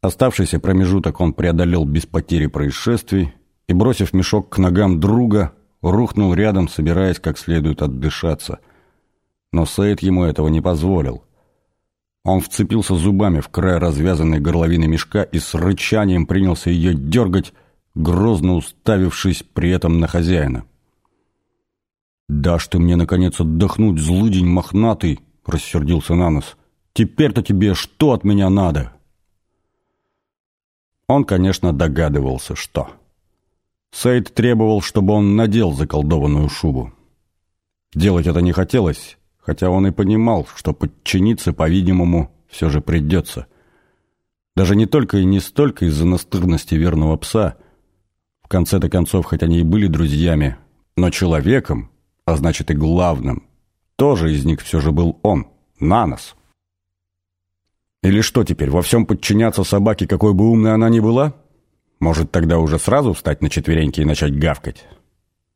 Оставшийся промежуток он преодолел без потери происшествий и, бросив мешок к ногам друга, рухнул рядом, собираясь как следует отдышаться. Но Сейд ему этого не позволил. Он вцепился зубами в край развязанной горловины мешка и с рычанием принялся ее дергать, грозно уставившись при этом на хозяина. «Дашь ты мне, наконец, отдохнуть, злыдень мохнатый!» — рассердился Нанос. «Теперь-то тебе что от меня надо?» Он, конечно, догадывался, что. Сейд требовал, чтобы он надел заколдованную шубу. Делать это не хотелось, хотя он и понимал, что подчиниться, по-видимому, все же придется. Даже не только и не столько из-за настырности верного пса. В конце-то концов, хоть они и были друзьями, но человеком, а значит и главным, тоже из них все же был он, Нанос. Или что теперь, во всем подчиняться собаке, какой бы умной она ни была? Может, тогда уже сразу встать на четвереньки и начать гавкать?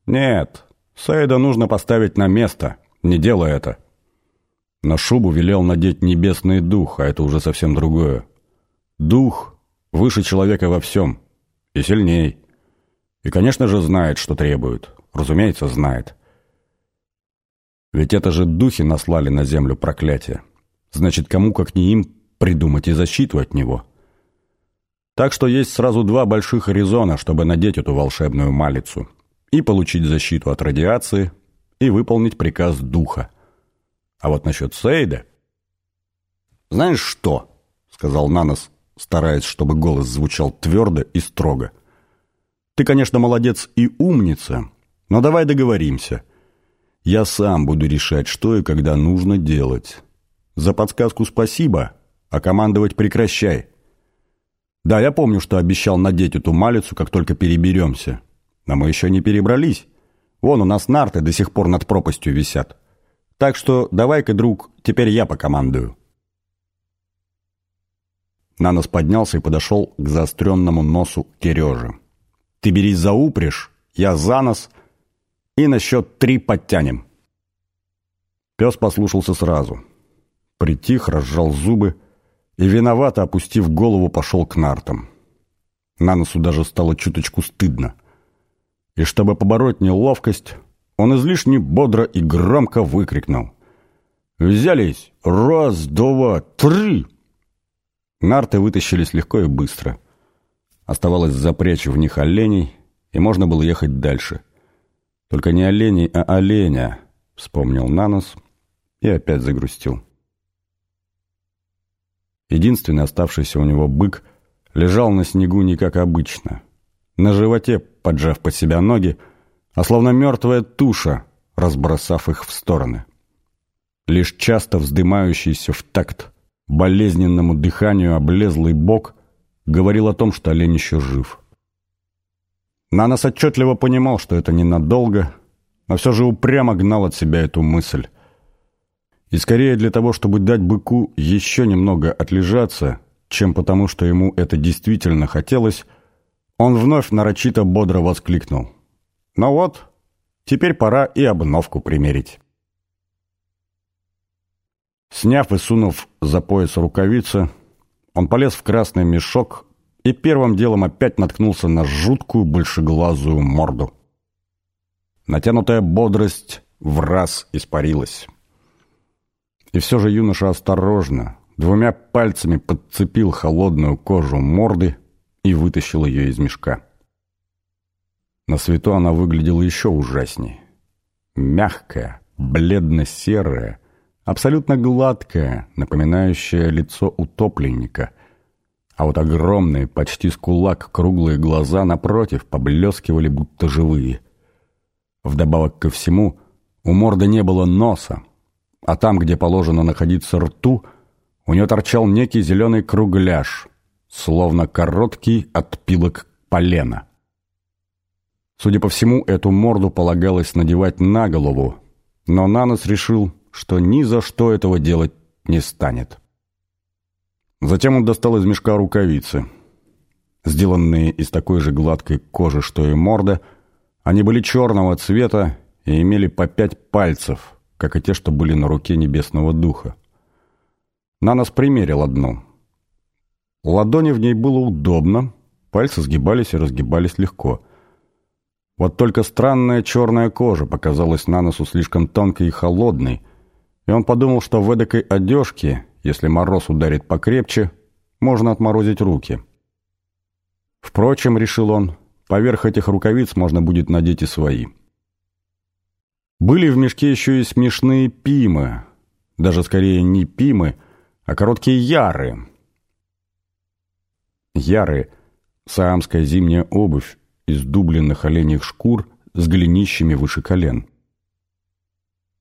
Нет, Сейда нужно поставить на место, не делая это. На шубу велел надеть небесный дух, а это уже совсем другое. Дух выше человека во всем и сильней. И, конечно же, знает, что требует. Разумеется, знает. Ведь это же духи наслали на землю проклятие. Значит, кому, как не им, придумать и защиту от него. Так что есть сразу два больших резона, чтобы надеть эту волшебную малицу и получить защиту от радиации, и выполнить приказ духа. А вот насчет Сейда... «Знаешь что?» — сказал Нанос, стараясь, чтобы голос звучал твердо и строго. «Ты, конечно, молодец и умница, но давай договоримся. Я сам буду решать, что и когда нужно делать. За подсказку спасибо, а командовать прекращай. Да, я помню, что обещал надеть эту малицу, как только переберемся. Но мы еще не перебрались. Вон у нас нарты до сих пор над пропастью висят. Так что давай-ка, друг, теперь я покомандую. Нанос поднялся и подошел к заостренному носу Кережи. «Ты берись за упряжь, я за нос, и на счет три подтянем». Пес послушался сразу. Притих, разжал зубы, и, виновато опустив голову, пошел к нартам. На носу даже стало чуточку стыдно. И чтобы побороть неловкость, он излишне бодро и громко выкрикнул. «Взялись! Раз, два, три!» Нарты вытащились легко и быстро. Оставалось запрячь в них оленей, и можно было ехать дальше. Только не оленей, а оленя, вспомнил Нанос и опять загрустил. Единственный оставшийся у него бык лежал на снегу не как обычно. На животе, поджав под себя ноги, а словно мертвая туша, разбросав их в стороны. Лишь часто вздымающийся в такт болезненному дыханию облезлый бок говорил о том, что олень еще жив. Нанос отчетливо понимал, что это ненадолго, но все же упрямо гнал от себя эту мысль. И скорее для того, чтобы дать быку еще немного отлежаться, чем потому, что ему это действительно хотелось, он вновь нарочито бодро воскликнул. «Ну вот, теперь пора и обновку примерить». Сняв и сунув за пояс рукавицы, он полез в красный мешок и первым делом опять наткнулся на жуткую большеглазую морду. Натянутая бодрость в раз испарилась. И все же юноша осторожно, двумя пальцами подцепил холодную кожу морды и вытащил ее из мешка. На свету она выглядела еще ужаснее. Мягкая, бледно-серая, абсолютно гладкая, напоминающая лицо утопленника. А вот огромные, почти с кулак, круглые глаза напротив поблескивали, будто живые. Вдобавок ко всему, у морды не было носа, а там, где положено находиться рту, у нее торчал некий зеленый кругляш, словно короткий отпилок полена. Судя по всему, эту морду полагалось надевать на голову, но Нанос решил, что ни за что этого делать не станет. Затем он достал из мешка рукавицы. Сделанные из такой же гладкой кожи, что и морда, они были черного цвета и имели по пять пальцев, как и те, что были на руке небесного духа. Нанос примерил одну. Ладони в ней было удобно, пальцы сгибались и разгибались легко. Вот только странная черная кожа показалась на носу слишком тонкой и холодной, и он подумал, что в эдакой одежке, если мороз ударит покрепче, можно отморозить руки. Впрочем, решил он, поверх этих рукавиц можно будет надеть и свои. Были в мешке еще и смешные пимы, даже скорее не пимы, а короткие яры. Яры — саамская зимняя обувь из дубленных оленьих шкур с голенищами выше колен,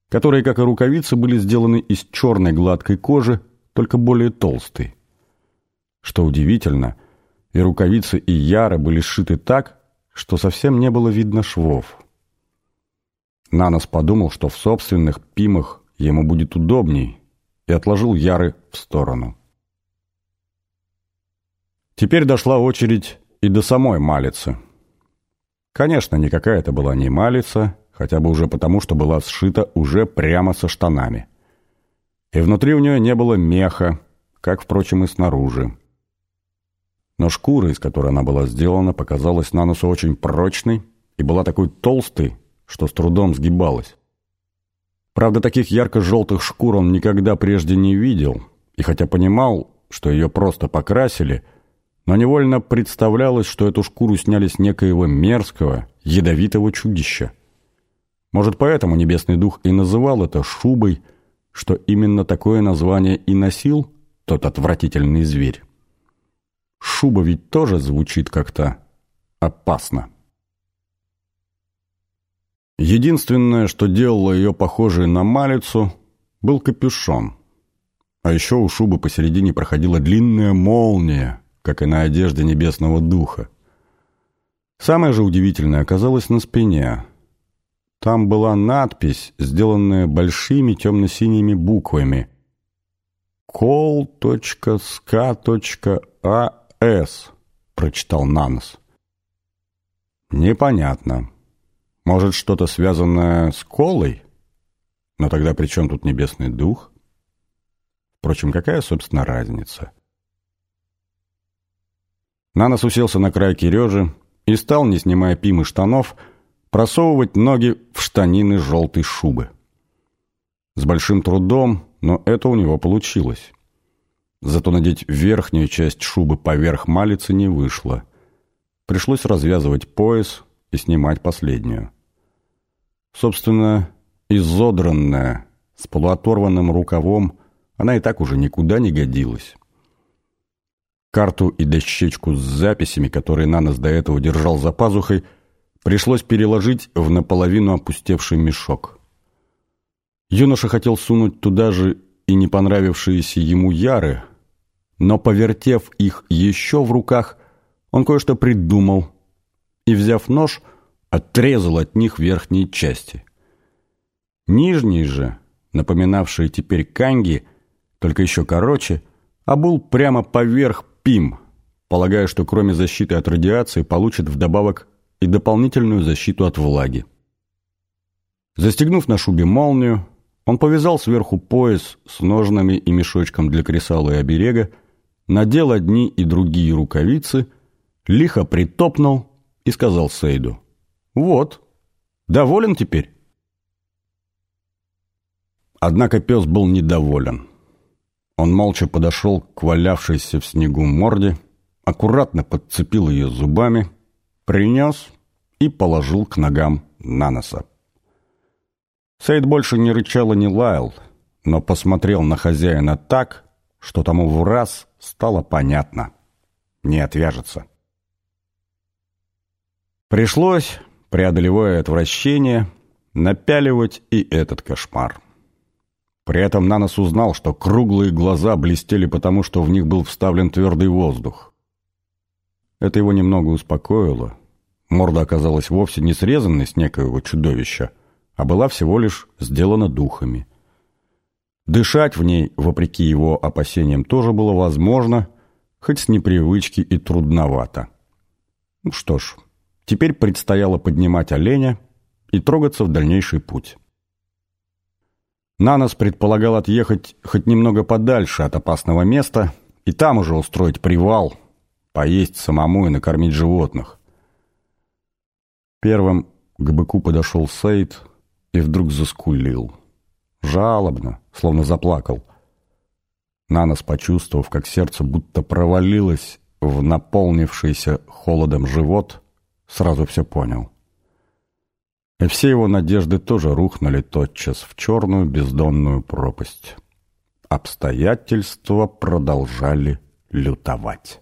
которые, как и рукавицы, были сделаны из черной гладкой кожи, только более толстой. Что удивительно, и рукавицы, и яры были сшиты так, что совсем не было видно швов. Нанос подумал, что в собственных пимах ему будет удобней, и отложил Яры в сторону. Теперь дошла очередь и до самой Малицы. Конечно, никакая это была не Малица, хотя бы уже потому, что была сшита уже прямо со штанами. И внутри у нее не было меха, как, впрочем, и снаружи. Но шкура, из которой она была сделана, показалась на носу очень прочной и была такой толстой, что с трудом сгибалась. Правда, таких ярко-желтых шкур он никогда прежде не видел, и хотя понимал, что ее просто покрасили, но невольно представлялось, что эту шкуру сняли с некоего мерзкого, ядовитого чудища. Может, поэтому Небесный Дух и называл это шубой, что именно такое название и носил тот отвратительный зверь. Шуба ведь тоже звучит как-то опасно. Единственное, что делало ее похожей на малицу, был капюшон. А еще у шубы посередине проходила длинная молния, как и на одежде небесного духа. Самое же удивительное оказалось на спине. Там была надпись, сделанная большими темно-синими буквами «Кол.ска.ас», прочитал Нанос. «Непонятно». Может, что-то связанное с колой? Но тогда при чем тут небесный дух? Впрочем, какая, собственно, разница? Нанос уселся на край Кирежи и стал, не снимая пимы штанов, просовывать ноги в штанины желтой шубы. С большим трудом, но это у него получилось. Зато надеть верхнюю часть шубы поверх малицы не вышло. Пришлось развязывать пояс и снимать последнюю. Собственно, изодранная, с полуоторванным рукавом, она и так уже никуда не годилась. Карту и дощечку с записями, которые Нанос до этого держал за пазухой, пришлось переложить в наполовину опустевший мешок. Юноша хотел сунуть туда же и не понравившиеся ему яры, но, повертев их еще в руках, он кое-что придумал и, взяв нож, отрезал от них верхние части. Нижние же, напоминавшие теперь канги, только еще короче, обул прямо поверх пим, полагая, что кроме защиты от радиации получит вдобавок и дополнительную защиту от влаги. Застегнув на шубе молнию, он повязал сверху пояс с ножнами и мешочком для кресала и оберега, надел одни и другие рукавицы, лихо притопнул и сказал Сейду — «Вот. Доволен теперь?» Однако пес был недоволен. Он молча подошел к валявшейся в снегу морде, аккуратно подцепил ее зубами, принес и положил к ногам Наноса. Сейд больше не рычал и не лаял, но посмотрел на хозяина так, что тому в раз стало понятно. Не отвяжется. Пришлось преодолевая отвращение, напяливать и этот кошмар. При этом Нанос узнал, что круглые глаза блестели потому, что в них был вставлен твердый воздух. Это его немного успокоило. Морда оказалась вовсе не срезанной с некоего чудовища, а была всего лишь сделана духами. Дышать в ней, вопреки его опасениям, тоже было возможно, хоть с непривычки и трудновато. Ну что ж, Теперь предстояло поднимать оленя и трогаться в дальнейший путь. Нанос предполагал отъехать хоть немного подальше от опасного места И там уже устроить привал, поесть самому и накормить животных. Первым к быку подошел Сейд и вдруг заскулил. Жалобно, словно заплакал. Нанос, почувствовав, как сердце будто провалилось в наполнившийся холодом живот, сразу все понял. И все его надежды тоже рухнули тотчас в черную бездонную пропасть. Обстоятельства продолжали лютовать.